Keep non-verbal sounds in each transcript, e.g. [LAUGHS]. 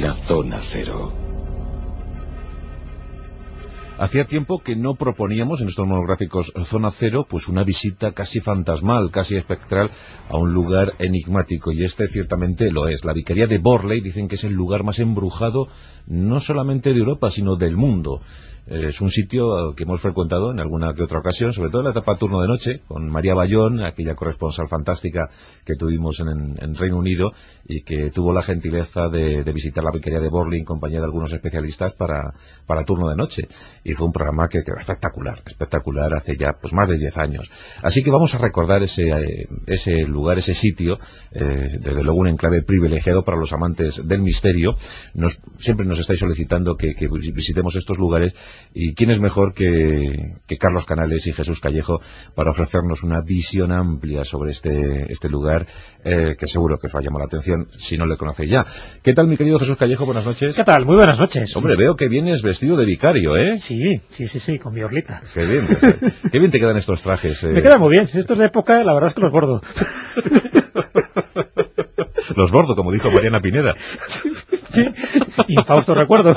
la zona cero. Hacía tiempo que no proponíamos en estos monográficos Zona Cero pues una visita casi fantasmal, casi espectral a un lugar enigmático y este ciertamente lo es. La Vicaría de Borley dicen que es el lugar más embrujado no solamente de Europa sino del mundo. Es un sitio que hemos frecuentado en alguna que otra ocasión, sobre todo en la etapa turno de noche, con María Bayón, aquella corresponsal fantástica que tuvimos en, Reino Unido y que tuvo la gentileza de, visitar la vicaría de Borley en compañía de algunos especialistas para, para turno de noche. Y fue un programa que, era espectacular, espectacular hace ya pues más de 10 años. Así que vamos a recordar ese, eh, ese lugar, ese sitio, eh, desde luego un enclave privilegiado para los amantes del misterio. Nos, siempre nos estáis solicitando que visitemos estos lugares y quién es mejor que, Carlos Canales y Jesús Callejo para ofrecernos una visión amplia sobre este, este lugar eh, que seguro que os va a llamar la atención si no le conocéis ya. ¿Qué tal, mi querido Jesús Callejo? Buenas noches. ¿Qué tal? Muy buenas noches. Hombre, veo que vienes vestido de vicario, ¿eh? Sí, sí, sí, sí, con mi orlita. Qué bien, qué bien [LAUGHS] te quedan estos trajes. Eh. Me quedan muy bien. Estos de época, la verdad es que los bordo. [LAUGHS] los bordo, como dijo Mariana Pineda. [LAUGHS] Sí, infausto recuerdo.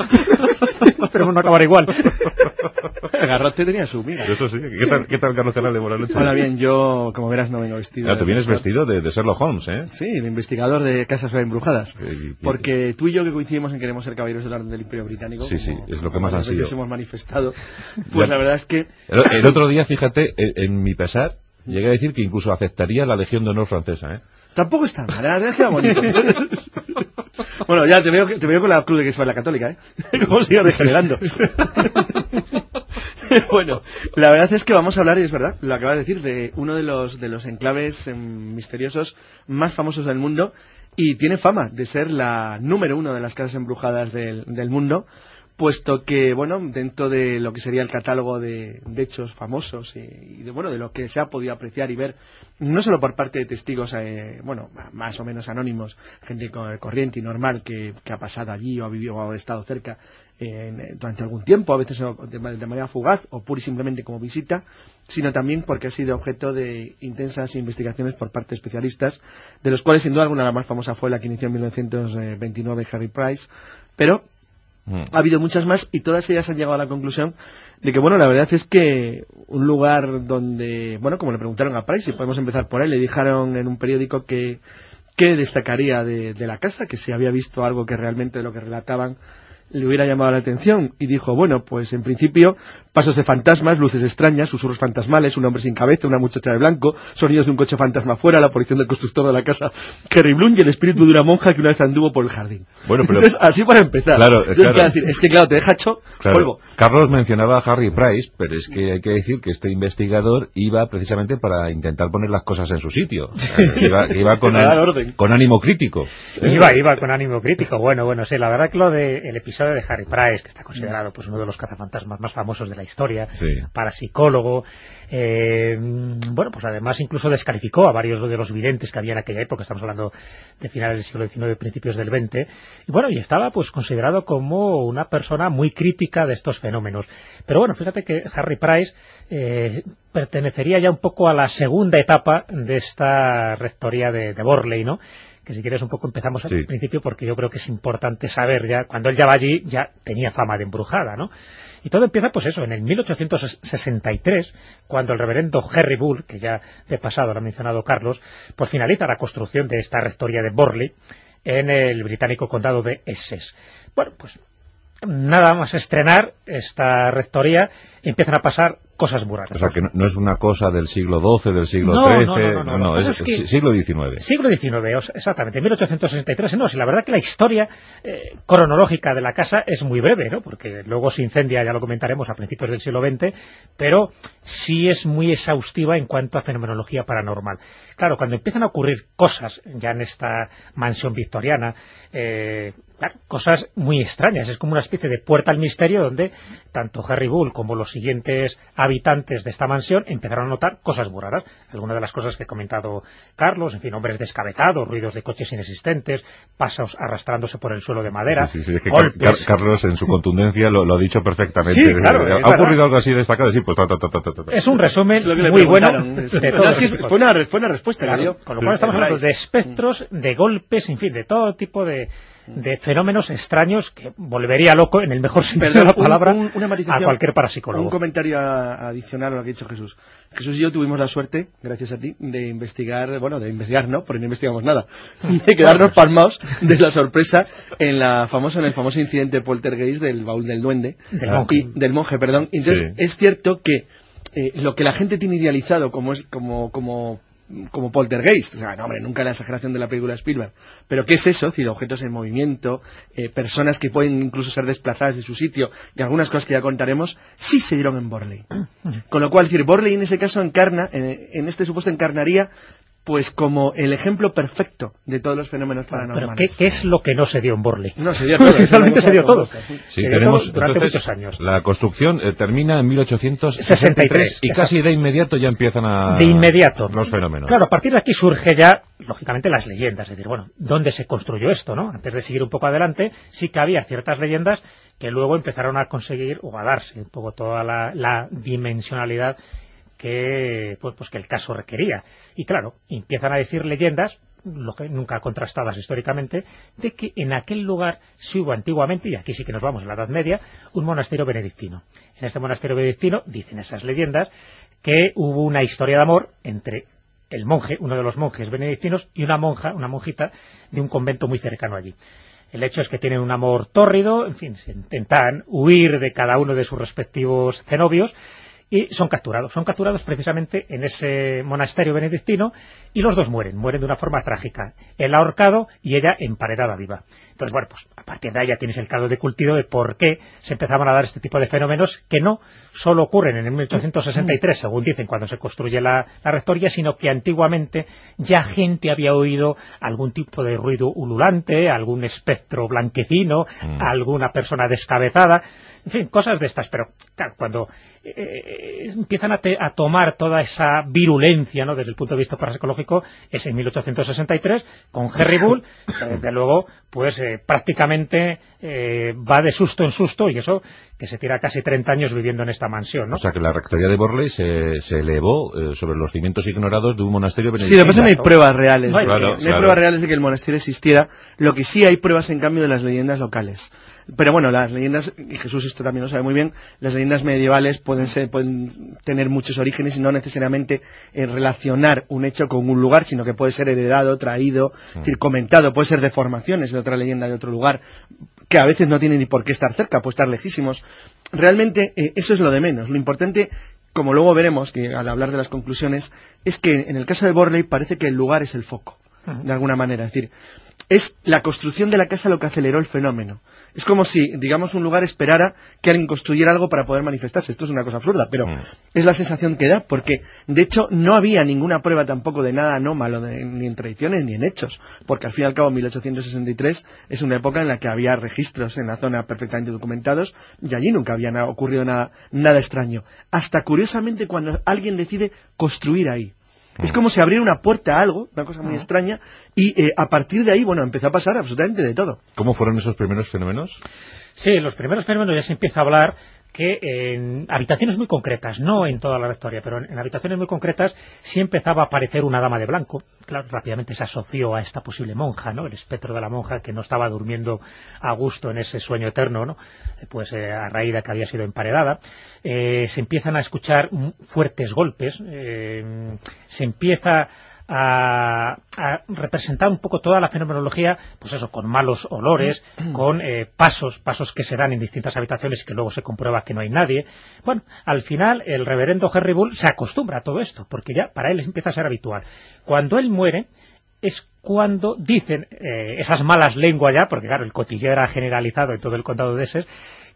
[LAUGHS] Pero no acabar igual. [LAUGHS] Garrote tenía su mira. Eso sí. ¿Qué tal, ¿qué tal Carlos Canal de Buenas noches? Hola, bien. Yo, como verás, no vengo vestido. Ah, tú vienes vestido de, de, Sherlock Holmes, ¿eh? Sí, de investigador de casas embrujadas. Eh, Porque tú y yo que coincidimos en que queremos ser caballeros del orden del Imperio Británico. Sí, sí, es lo que más han sido. hemos manifestado. [LAUGHS] Pues la verdad es que... El, otro día, fíjate, en, mi pesar, llegué a decir que incluso aceptaría la Legión de Honor francesa, ¿eh? Tampoco está mal, la verdad es que bonito. [LAUGHS] bueno, ya te veo, te veo con la cruz de que es la católica, ¿eh? [LAUGHS] ¿Cómo sigue degenerando? [LAUGHS] bueno, la verdad es que vamos a hablar, y es verdad, lo acabas de decir, de uno de los, de los enclaves em, misteriosos más famosos del mundo y tiene fama de ser la número uno de las casas embrujadas del, del mundo puesto que, bueno, dentro de lo que sería el catálogo de, hechos famosos y, de, bueno, de lo que se ha podido apreciar y ver, no solo por parte de testigos, eh, bueno, más o menos anónimos, gente corriente y normal que, ha pasado allí o ha vivido o ha estado cerca eh, durante algún tiempo, a veces de, manera fugaz o pura y simplemente como visita, sino también porque ha sido objeto de intensas investigaciones por parte de especialistas, de los cuales sin duda alguna la más famosa fue la que inició en 1929 Harry Price, pero Mm. Ha habido muchas más y todas ellas han llegado a la conclusión de que, bueno, la verdad es que un lugar donde, bueno, como le preguntaron a Price, y podemos empezar por él, le dijeron en un periódico que, que destacaría de, de la casa, que si había visto algo que realmente de lo que relataban le hubiera llamado la atención y dijo, bueno, pues en principio pasos de fantasmas, luces extrañas, susurros fantasmales, un hombre sin cabeza, una muchacha de blanco, sonidos de un coche fantasma afuera, la aparición del constructor de la casa Kerry Bloom y el espíritu de una monja que una vez anduvo por el jardín. Bueno, pero... así para empezar. Claro, Es que claro, te deja hecho Carlos mencionaba a Harry Price, pero es que hay que decir que este investigador iba precisamente para intentar poner las cosas en su sitio. [LAUGHS] iba, con, con ánimo crítico. Iba, iba con ánimo crítico. Bueno, bueno, sí, la verdad que lo del episodio de Harry Price, que está considerado pues uno de los cazafantasmas más famosos de la historia, parapsicólogo. Eh, bueno, pues además incluso descalificó a varios de los videntes que había en aquella época, estamos hablando de finales del siglo XIX, principios del XX, y bueno, y estaba pues considerado como una persona muy crítica de estos fenómenos. Pero bueno, fíjate que Harry Price eh, pertenecería ya un poco a la segunda etapa de esta rectoría de, de Borley, ¿no? Que si quieres un poco empezamos al principio porque yo creo que es importante saber ya, cuando él ya va allí ya tenía fama de embrujada, ¿no? Y todo empieza pues eso, en el 1863, cuando el reverendo Harry Bull, que ya de pasado lo ha mencionado Carlos, pues finaliza la construcción de esta rectoría de Borley en el británico condado de Essex. Bueno, pues nada más estrenar esta rectoría empiezan a pasar cosas muy raras. O sea, que no, es una cosa del siglo XII, del siglo XIII, no, no, no, es, siglo XIX. Siglo XIX, exactamente, 1863. No, si la verdad que la historia eh, cronológica de la casa es muy breve, ¿no? Porque luego se incendia, ya lo comentaremos, a principios del siglo XX, pero sí es muy exhaustiva en cuanto a fenomenología paranormal. Claro, cuando empiezan a ocurrir cosas ya en esta mansión victoriana, eh, cosas muy extrañas. Es como una especie de puerta al misterio donde tanto Harry Bull como los siguientes habitantes de esta mansión empezaron a notar cosas muy raras. Algunas de las cosas que ha comentado Carlos, en fin, hombres descabetados, ruidos de coches inexistentes, pasos arrastrándose por el suelo de madera. Sí, sí, es que Carlos en su contundencia lo, ha dicho perfectamente. ¿Ha ocurrido algo así destacado? Sí, pues Es un resumen muy bueno de todo. fue, una, respuesta, Con lo cual estamos hablando de espectros, de golpes, en fin, de todo tipo de de fenómenos extraños que volvería loco, en el mejor sentido de la palabra, a cualquier parapsicólogo. Un comentario adicional a lo que ha dicho Jesús. Jesús y yo tuvimos la suerte, gracias a ti, de investigar, bueno, de investigar no, porque no investigamos nada, [LAUGHS] de quedarnos palmados de la sorpresa en la famosa, en el famoso incidente poltergeist del baúl del duende, del monje, del monje perdón. Entonces, es cierto que eh, lo que la gente tiene idealizado como es como como como poltergeist, o sea, no, hombre, nunca la exageración de la película Spielberg, pero ¿qué es eso? Es decir, objetos en movimiento, eh, personas que pueden incluso ser desplazadas de su sitio, y algunas cosas que ya contaremos, sí se dieron en Borley. Con lo cual, decir, Borley en ese caso encarna, en este supuesto encarnaría pues como el ejemplo perfecto de todos los fenómenos paranormales. ¿Pero qué, es lo que no se dio en Borley? No, se dio [LAUGHS] todo. Realmente se dio todo. Sí, tenemos, durante muchos años. La construcción eh, termina en 1863 y casi de inmediato ya empiezan a... De inmediato. Los fenómenos. Claro, a partir de aquí surge ya, lógicamente, las leyendas. Es decir, bueno, ¿dónde se construyó esto, no? Antes de seguir un poco adelante, sí que había ciertas leyendas que luego empezaron a conseguir o a darse un poco toda la dimensionalidad que, pues, pues, que el caso requería. Y claro, empiezan a decir leyendas, lo que nunca contrastadas históricamente, de que en aquel lugar se hubo antiguamente, y aquí sí que nos vamos a la Edad Media, un monasterio benedictino. En este monasterio benedictino, dicen esas leyendas, que hubo una historia de amor entre el monje, uno de los monjes benedictinos, y una monja, una monjita, de un convento muy cercano allí. El hecho es que tienen un amor tórrido, en fin, se intentan huir de cada uno de sus respectivos cenobios, y son capturados. Son capturados precisamente en ese monasterio benedictino y los dos mueren, mueren de una forma trágica. Él ahorcado y ella emparedada viva. Entonces, bueno, pues a partir de ahí ya tienes el caldo de cultivo de por qué se empezaban a dar este tipo de fenómenos que no solo ocurren en el 1863, según dicen, cuando se construye la, rectoría, sino que antiguamente ya gente había oído algún tipo de ruido ululante, algún espectro blanquecino, mm. alguna persona descabezada, en fin, cosas de estas, pero claro, cuando eh, empiezan a, tomar toda esa virulencia ¿no? desde el punto de vista parapsicológico es en 1863 con Harry Bull, que desde luego pues eh, prácticamente eh, va de susto en susto y eso que se tira casi 30 años viviendo en esta mansión. ¿no? O sea que la rectoría de Borley se, se elevó sobre los cimientos ignorados de un monasterio benedictino. Sí, lo que pasa no hay pruebas reales. No hay, pruebas reales de que el monasterio existiera. Lo que sí hay pruebas en cambio de las leyendas locales. Pero bueno, las leyendas, y Jesús esto también lo sabe muy bien, las leyendas medievales pueden, ser, pueden tener muchos orígenes y no necesariamente eh, relacionar un hecho con un lugar, sino que puede ser heredado, traído, es decir, comentado, puede ser deformaciones de otra leyenda de otro lugar, que a veces no tienen ni por qué estar cerca, puede estar lejísimos. Realmente eh, eso es lo de menos. Lo importante como luego veremos, que al hablar de las conclusiones, es que en el caso de Borley parece que el lugar es el foco, de alguna manera. Es decir, es la construcción de la casa lo que aceleró el fenómeno. Es como si, digamos, un lugar esperara que alguien construyera algo para poder manifestarse. Esto es una cosa absurda, pero mm. es la sensación que da, porque de hecho no había ninguna prueba tampoco de nada anómalo, ni en tradiciones ni en hechos, porque al fin y al cabo 1863 es una época en la que había registros en la zona perfectamente documentados y allí nunca había ocurrido nada, nada extraño. Hasta curiosamente cuando alguien decide construir ahí. Es como si abriera una puerta a algo, una cosa muy extraña, y eh, a partir de ahí, bueno, empezó a pasar absolutamente de todo. ¿Cómo fueron esos primeros fenómenos? Sí, los primeros fenómenos ya se empieza a hablar que en habitaciones muy concretas, no en toda la rectoria, pero en, habitaciones muy concretas sí empezaba a aparecer una dama de blanco. Claro, rápidamente se asoció a esta posible monja, ¿no? El espectro de la monja que no estaba durmiendo a gusto en ese sueño eterno, ¿no? Pues eh, a raíz de que había sido emparedada. Eh, se empiezan a escuchar fuertes golpes, eh, se empieza a, representar un poco toda la fenomenología, pues eso, con malos olores, mm. con eh, pasos, pasos que se dan en distintas habitaciones y que luego se comprueba que no hay nadie. Bueno, al final el reverendo Henry Bull se acostumbra a todo esto, porque ya para él empieza a ser habitual. Cuando él muere, es cuando dicen eh, esas malas lenguas ya, porque claro, el cotilleo era generalizado en todo el condado de Essex,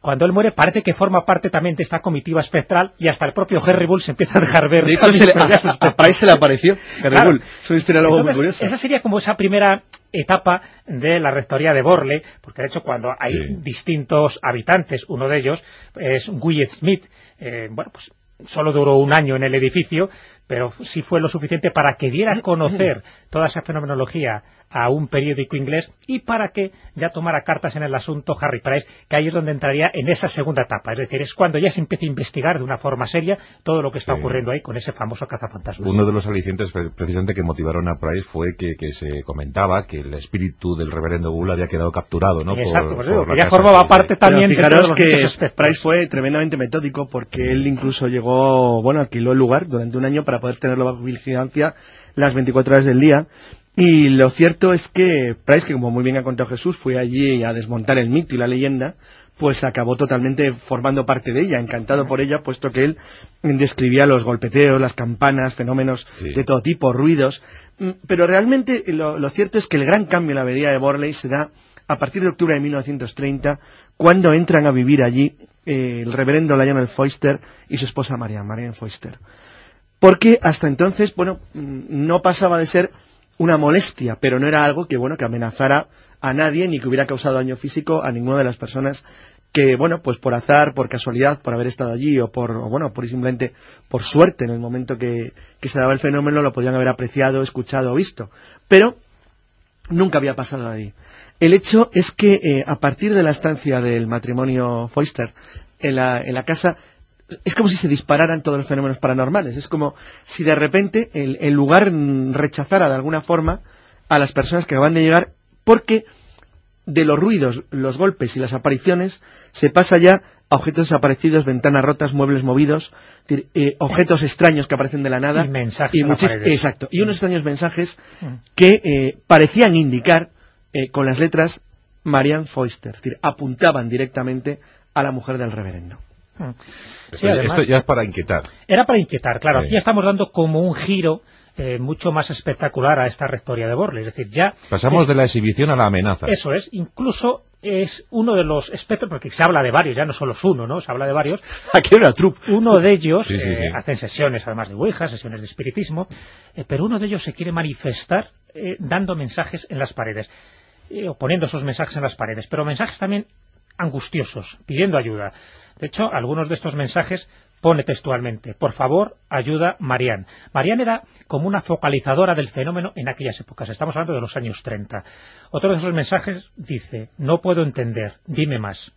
cuando él muere parece que forma parte también de esta comitiva espectral y hasta el propio Harry Bull se empieza a dejar ver. De hecho, se le, a, se le apareció Harry Bull. Es una historia luego muy curiosa. Esa sería como esa primera etapa de la rectoría de Borley, porque de hecho cuando hay distintos habitantes, uno de ellos es William Smith, eh, bueno, pues solo duró un año en el edificio, pero sí fue lo suficiente para que diera a conocer toda esa fenomenología a un periódico inglés y para que ya tomara cartas en el asunto Harry Price, que ahí es donde entraría en esa segunda etapa. Es decir, es cuando ya se empieza a investigar de una forma seria todo lo que está ocurriendo ahí con ese famoso cazafantasmas. Uno de los alicientes precisamente que motivaron a Price fue que, se comentaba que el espíritu del reverendo Bull había quedado capturado, ¿no? Exacto, por, pues ya formaba parte también de los que Price fue tremendamente metódico porque él incluso llegó, bueno, alquiló el lugar durante un año para poder tenerlo bajo vigilancia las 24 horas del día y lo cierto es que Price, que como muy bien ha contado Jesús, fue allí a desmontar el mito y la leyenda, pues acabó totalmente formando parte de ella, encantado por ella, puesto que él describía los golpeteos, las campanas, fenómenos de todo tipo, ruidos. Mm, pero realmente lo, cierto es que el gran cambio en la vería de Borley se da a partir de octubre de 1930, cuando entran a vivir allí eh, el reverendo Lionel Foister y su esposa María, Marianne Foister. Porque hasta entonces, bueno, mm, no pasaba de ser una molestia, pero no era algo que, bueno, que amenazara a nadie ni que hubiera causado daño físico a ninguna de las personas que, bueno, pues por azar, por casualidad, por haber estado allí o por, bueno, por simplemente por suerte en el momento que, se daba el fenómeno lo podían haber apreciado, escuchado o visto. Pero nunca había pasado allí. El hecho es que eh, a partir de la estancia del matrimonio Foister en la, en la casa es como si se dispararan todos los fenómenos paranormales. Es como si de repente el, lugar rechazara de alguna forma a las personas que acaban de llegar porque de los ruidos, los golpes y las apariciones se pasa ya a objetos desaparecidos, ventanas rotas, muebles movidos, eh, objetos extraños que aparecen de la nada. Y mensajes. exacto. Y unos extraños mensajes mm. que eh, parecían indicar eh, con las letras Marianne Foister. Es decir, apuntaban directamente a la mujer del reverendo. Mm. Esto ya es para inquietar. Era para inquietar, claro. Aquí estamos dando como un giro eh, mucho más espectacular a esta rectoría de Borley. Es decir, ya... Pasamos de la exhibición a la amenaza. Eso es. Incluso es uno de los espectros, porque se habla de varios, ya no solo es uno, ¿no? Se habla de varios. [LAUGHS] Aquí una trup. Uno de ellos eh, hacen sesiones, además de Ouija, sesiones de espiritismo, eh, pero uno de ellos se quiere manifestar dando mensajes en las paredes, o poniendo esos mensajes en las paredes, pero mensajes también angustiosos, pidiendo ayuda. De hecho, algunos de estos mensajes pone textualmente, por favor, ayuda Marianne. Marianne era como una focalizadora del fenómeno en aquellas épocas, estamos hablando de los años 30. Otro de esos mensajes dice, no puedo entender, dime más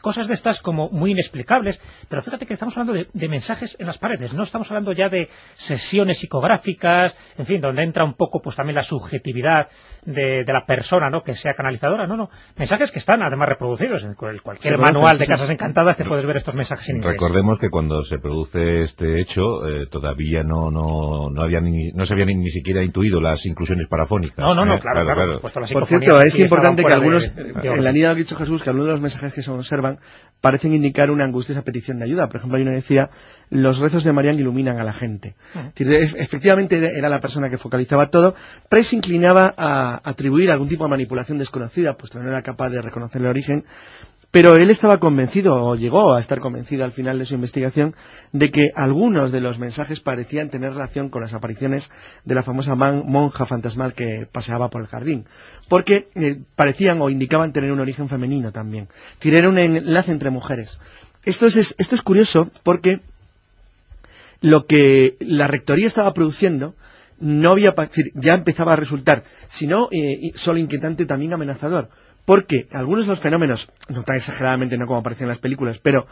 cosas de estas como muy inexplicables, pero fíjate que estamos hablando de, mensajes en las paredes, no estamos hablando ya de sesiones psicográficas, en fin, donde entra un poco pues también la subjetividad de, la persona, ¿no?, que sea canalizadora, no, no, mensajes que están además reproducidos en cualquier manual de Casas Encantadas te puedes ver estos mensajes en inglés. Recordemos que cuando se produce este hecho eh, todavía no, no, no, había no se habían ni, siquiera intuido las inclusiones parafónicas. No, no, no, ¿eh? claro, claro. Por cierto, es importante que algunos, en la línea del dicho Jesús, que algunos de los mensajes que son observan parecen indicar una angustiosa petición de ayuda. Por ejemplo, hay una decía, los rezos de Marian iluminan a la gente. efectivamente era la persona que focalizaba todo. Price se inclinaba a atribuir algún tipo de manipulación desconocida, pues no era capaz de reconocer el origen, pero él estaba convencido, o llegó a estar convencido al final de su investigación, de que algunos de los mensajes parecían tener relación con las apariciones de la famosa monja fantasmal que paseaba por el jardín porque eh, parecían o indicaban tener un origen femenino también. Era un enlace entre mujeres. Esto es, esto es curioso porque lo que la rectoría estaba produciendo no había, ya empezaba a resultar, si no eh, solo inquietante, también amenazador. Porque algunos de los fenómenos, no tan exageradamente no como aparecen en las películas, pero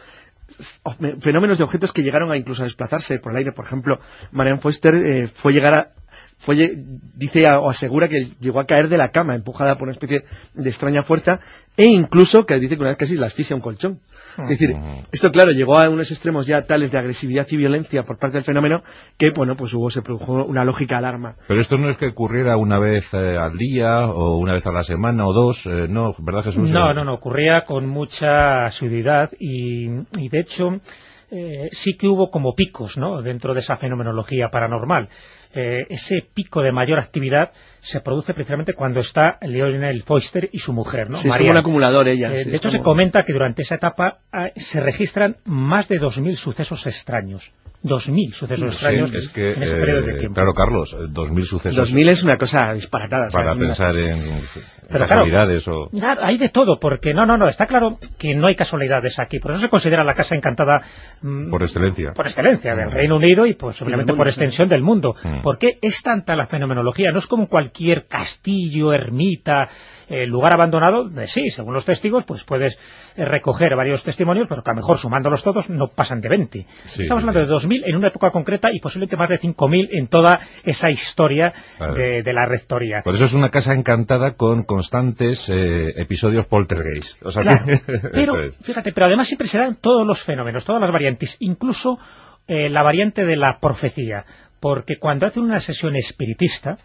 fenómenos de objetos que llegaron a incluso a desplazarse por el aire, por ejemplo, Marianne Foster eh, fue llegar a, fue, dice o asegura que llegó a caer de la cama, empujada por una especie de extraña fuerza, e incluso que dice que una vez casi la asfixia un colchón. Es decir, esto claro, llegó a unos extremos ya tales de agresividad y violencia por parte del fenómeno que, bueno, pues hubo, se produjo una lógica alarma. Pero esto no es que ocurriera una vez eh, al día o una vez a la semana o dos, eh, no, ¿verdad Jesús? No, no, no, ocurría con mucha asiduidad y, y de hecho eh, sí que hubo como picos ¿no? dentro de esa fenomenología paranormal. Eh, ese pico de mayor actividad se produce precisamente cuando está Lionel Foister y su mujer, ¿no? Sí, es como un acumulador ella. Eh, de hecho, se comenta que durante esa etapa ah, se registran más de 2.000 sucesos extraños. 2.000 sucesos extraños en ese periodo de tiempo. Claro, Carlos, 2.000 sucesos. 2.000 es una cosa disparatada. Para pensar en... casualidades o... hay de todo, porque no, no, no, está claro que no hay casualidades aquí, por eso se considera la casa encantada... Mm, por excelencia. Por excelencia, del mm. Reino Unido y posiblemente por extensión del mundo. Mm. porque es tanta la fenomenología? No es como cualquier castillo, ermita, el lugar abandonado, eh, sí, según los testigos, pues puedes eh, recoger varios testimonios, pero que a lo mejor sumándolos todos no pasan de 20. Estamos hablando de 2.000 en una época concreta y posiblemente más de 5.000 en toda esa historia de, la rectoría. Por eso es una casa encantada con constantes eh, episodios poltergeist. [LAUGHS] pero, fíjate, pero además siempre se dan todos los fenómenos, todas las variantes, incluso la variante de la profecía, porque cuando hacen una sesión espiritista,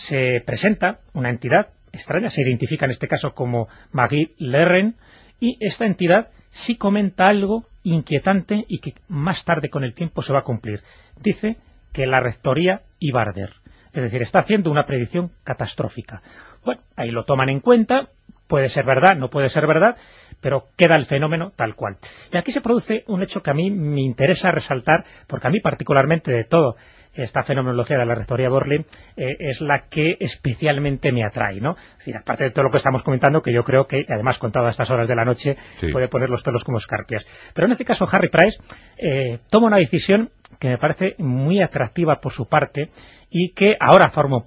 se presenta una entidad extraña, se identifica en este caso como Magui Lerren, y esta entidad sí comenta algo inquietante y que más tarde con el tiempo se va a cumplir. Dice que la rectoría iba a arder. Es decir, está haciendo una predicción catastrófica. Bueno, ahí lo toman en cuenta, puede ser verdad, no puede ser verdad, pero queda el fenómeno tal cual. Y aquí se produce un hecho que a mí me interesa resaltar, porque a mí particularmente de todo esta fenomenología de la rectoría Borley eh, es la que especialmente me atrae, ¿no? Es decir, aparte de todo lo que estamos comentando, que yo creo que, además contado a estas horas de la noche, puede poner los pelos como escarpias. Pero en este caso, Harry Price eh, toma una decisión que me parece muy atractiva por su parte y que ahora forma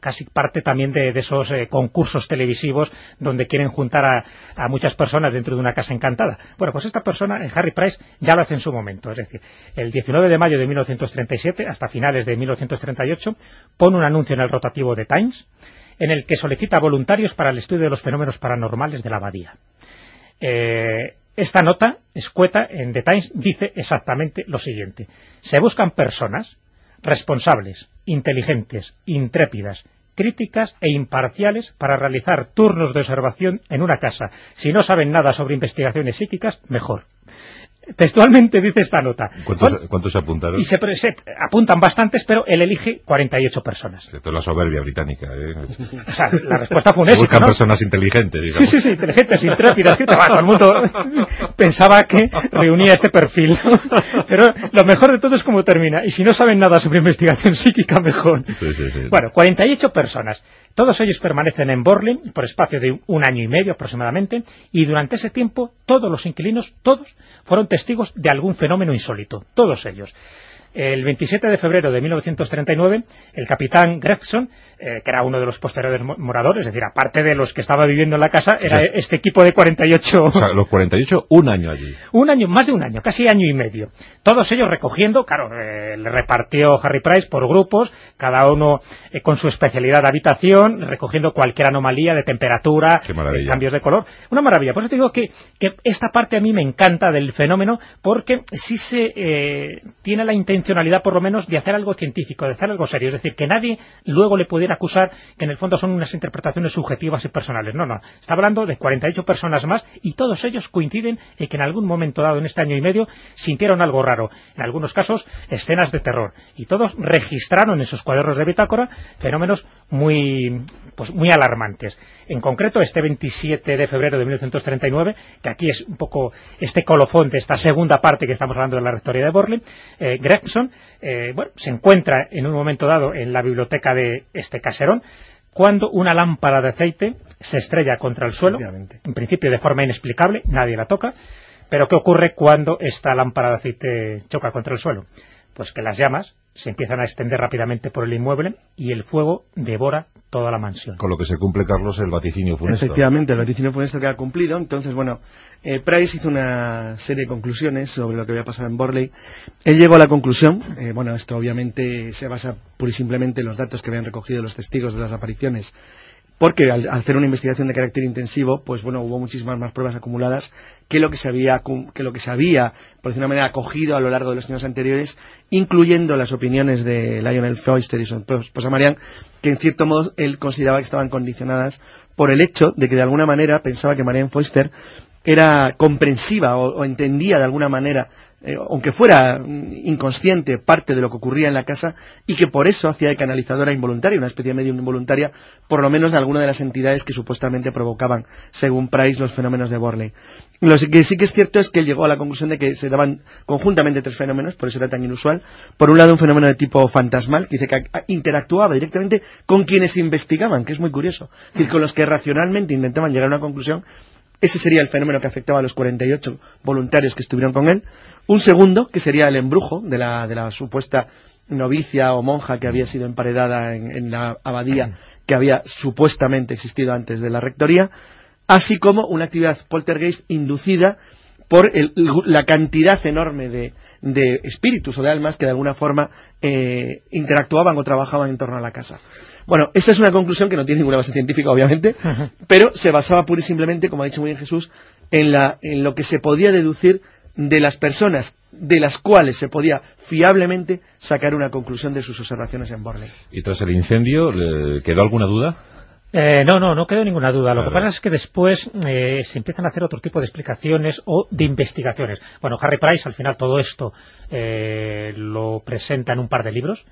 casi parte también de, esos eh, concursos televisivos donde quieren juntar a, muchas personas dentro de una casa encantada. Bueno, pues esta persona, Harry Price, ya lo hace en su momento. Es decir, el 19 de mayo de 1937, hasta finales de 1938, pone un anuncio en el rotativo de Times en el que solicita voluntarios para el estudio de los fenómenos paranormales de la abadía. Eh, esta nota, escueta, en The dice exactamente lo siguiente. Se buscan personas responsables, inteligentes, intrépidas, críticas e imparciales para realizar turnos de observación en una casa. Si no saben nada sobre investigaciones psíquicas, mejor. Textualmente dice esta nota. ¿Cuántos, se apuntaron? Y se, apuntan bastantes, pero él elige 48 personas. Esto es la soberbia británica. ¿eh? O sea, la respuesta fue un éxito, buscan personas inteligentes, digamos. Sí, sí, sí, inteligentes, intrépidas. Que todo el mundo pensaba que reunía este perfil. Pero lo mejor de todo es cómo termina. Y si no saben nada sobre investigación psíquica, mejor. Sí, sí, sí. Bueno, 48 personas. Todos ellos permanecen en Borley por espacio de un año y medio aproximadamente, y durante ese tiempo todos los inquilinos, todos, fueron testigos de algún fenómeno insólito, todos ellos. El 27 de febrero de 1939, el capitán Gregson eh, que era uno de los posteriores moradores, es decir, aparte de los que estaba viviendo en la casa, era este equipo de 48... O sea, los 48, un año allí. Un año, más de un año, casi año y medio. Todos ellos recogiendo, claro, eh, le repartió Harry Price por grupos, cada uno eh, con su especialidad de habitación, recogiendo cualquier anomalía de temperatura, cambios de color. Una maravilla. Por eso te digo que, que, esta parte a mí me encanta del fenómeno, porque sí se tiene la intencionalidad, por lo menos, de hacer algo científico, de hacer algo serio. Es decir, que nadie luego le pudiera acusar que en el fondo son unas interpretaciones subjetivas y personales. No, no. Está hablando de 48 personas más y todos ellos coinciden en que en algún momento dado en este año y medio sintieron algo raro. En algunos casos, escenas de terror. Y todos registraron en sus cuadernos de bitácora fenómenos muy, pues, muy alarmantes. En concreto, este 27 de febrero de 1939, que aquí es un poco este colofón de esta segunda parte que estamos hablando de la rectoría de Borley, eh, Gregson eh, bueno, se encuentra en un momento dado en la biblioteca de este caserón, cuando una lámpara de aceite se estrella contra el suelo, en principio de forma inexplicable, nadie la toca, pero ¿qué ocurre cuando esta lámpara de aceite choca contra el suelo? Pues que las llamas se empiezan a extender rápidamente por el inmueble y el fuego devora toda la mansión. Con lo que se cumple, Carlos, el vaticinio funesto. Efectivamente, el vaticinio funesto que ha cumplido. Entonces, bueno, eh, Price hizo una serie de conclusiones sobre lo que había pasado en Borley. Él llegó a la conclusión, eh, bueno, esto obviamente se basa pura y simplemente en los datos que habían recogido los testigos de las apariciones porque al, hacer una investigación de carácter intensivo, pues bueno, hubo muchísimas más pruebas acumuladas que lo que se había, que lo que se había por una manera, acogido a lo largo de los años anteriores, incluyendo las opiniones de Lionel Foister y Marianne, que en cierto modo él consideraba que estaban condicionadas por el hecho de que de alguna manera pensaba que Marianne Foister era comprensiva o entendía de alguna manera eh, aunque fuera inconsciente, parte de lo que ocurría en la casa y que por eso hacía de canalizadora involuntaria, una especie de medio involuntaria, por lo menos de alguna de las entidades que supuestamente provocaban, según Price, los fenómenos de Borley. Lo que sí que es cierto es que él llegó a la conclusión de que se daban conjuntamente tres fenómenos, por eso era tan inusual. Por un lado, un fenómeno de tipo fantasmal, que dice que interactuaba directamente con quienes investigaban, que es muy curioso. Es decir, con los que racionalmente intentaban llegar a una conclusión. Ese sería el fenómeno que afectaba a los 48 voluntarios que estuvieron con él. Un segundo, que sería el embrujo de la, de la supuesta novicia o monja que había sido emparedada en, la abadía que había supuestamente existido antes de la rectoría, así como una actividad poltergeist inducida por la cantidad enorme de, espíritus o de almas que de alguna forma eh, interactuaban o trabajaban en torno a la casa. Bueno, esta es una conclusión que no tiene ninguna base científica, obviamente, pero se basaba pura y simplemente, como ha dicho muy bien Jesús, en, la, en lo que se podía deducir de las personas de las cuales se podía fiablemente sacar una conclusión de sus observaciones en Borley. ¿Y tras el incendio quedó alguna duda? Eh, no, no, no quedó ninguna duda. Lo que pasa es que después eh, se empiezan a hacer otro tipo de explicaciones o de investigaciones. Bueno, Harry Price, al final todo esto eh, lo presenta en un par de libros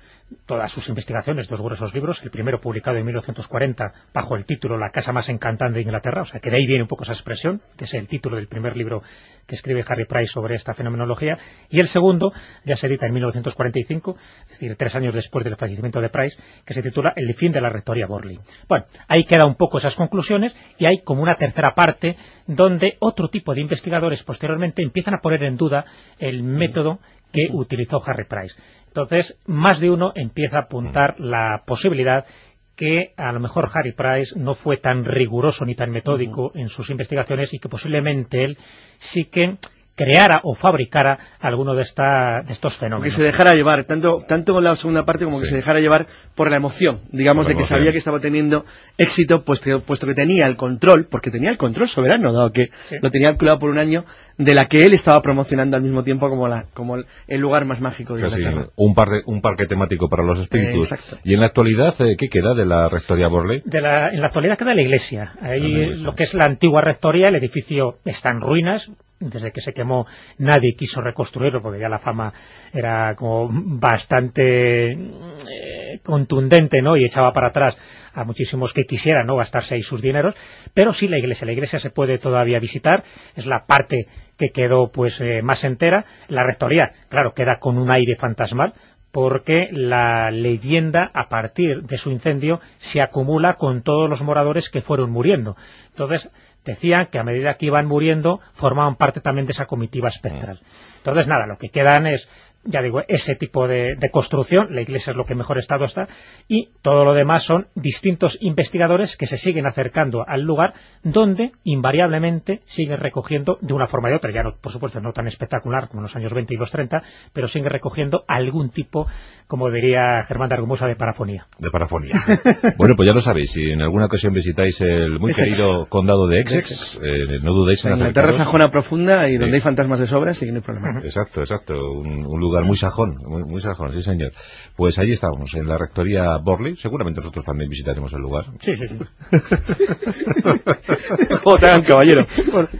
todas sus investigaciones, dos gruesos libros, el primero publicado en 1940 bajo el título La casa más encantante de Inglaterra, o sea que de ahí viene un poco esa expresión, que es el título del primer libro que escribe Harry Price sobre esta fenomenología, y el segundo ya se edita en 1945, es decir, tres años después del fallecimiento de Price, que se titula El fin de la rectoría Borley. Bueno, ahí queda un poco esas conclusiones y hay como una tercera parte donde otro tipo de investigadores posteriormente empiezan a poner en duda el método que utilizó Harry Price. Entonces, más de uno empieza a apuntar la posibilidad que a lo mejor Harry Price no fue tan riguroso ni tan metódico en sus investigaciones y que posiblemente él sí que creara o fabricara alguno de, esta, de estos fenómenos. Que se dejara llevar, tanto, tanto la segunda parte como que se dejara llevar por la emoción, digamos, de que sabía que estaba teniendo éxito, puesto, puesto que tenía el control, porque tenía el control soberano, dado que lo tenía calculado por un año, de la que él estaba promocionando al mismo tiempo como, la, como el, lugar más mágico de la un, un parque temático para los espíritus. y en la actualidad, eh, ¿qué queda de la rectoría Borley? De la, en la actualidad queda la iglesia. Ahí lo que es la antigua rectoría, el edificio está en ruinas, desde que se quemó nadie quiso reconstruirlo porque ya la fama era como bastante eh, contundente ¿no? y echaba para atrás a muchísimos que quisieran no gastarse ahí sus dineros. Pero sí la iglesia, la iglesia se puede todavía visitar. Es la parte que quedó pues eh, más entera. La rectoría, claro, queda con un aire fantasmal porque la leyenda a partir de su incendio se acumula con todos los moradores que fueron muriendo. Entonces decían que a medida que iban muriendo formaban parte también de esa comitiva espectral. Entonces, nada, lo que quedan es ya digo, ese tipo de, construcción, la iglesia es lo que mejor estado está, y todo lo demás son distintos investigadores que se siguen acercando al lugar donde invariablemente siguen recogiendo de una forma de otra, ya no, por supuesto no tan espectacular como en los años 20 y los 30, pero siguen recogiendo algún tipo, como diría Germán de Argumosa, de parafonía. De parafonía. [LAUGHS] bueno, pues ya lo sabéis, si en alguna ocasión visitáis el muy querido condado de Essex, eh, no dudéis en, en Inglaterra sajona profunda y donde hay fantasmas de sobra, sí que no hay problema. Exacto, exacto, un, un lugar muy sajón, muy, sajón, sí señor. Pues allí estábamos, en la rectoría Borley, seguramente nosotros también visitaremos el lugar. Sí, sí, sí. [LAUGHS] caballero.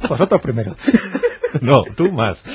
Vosotros primero. No, tú más. [LAUGHS]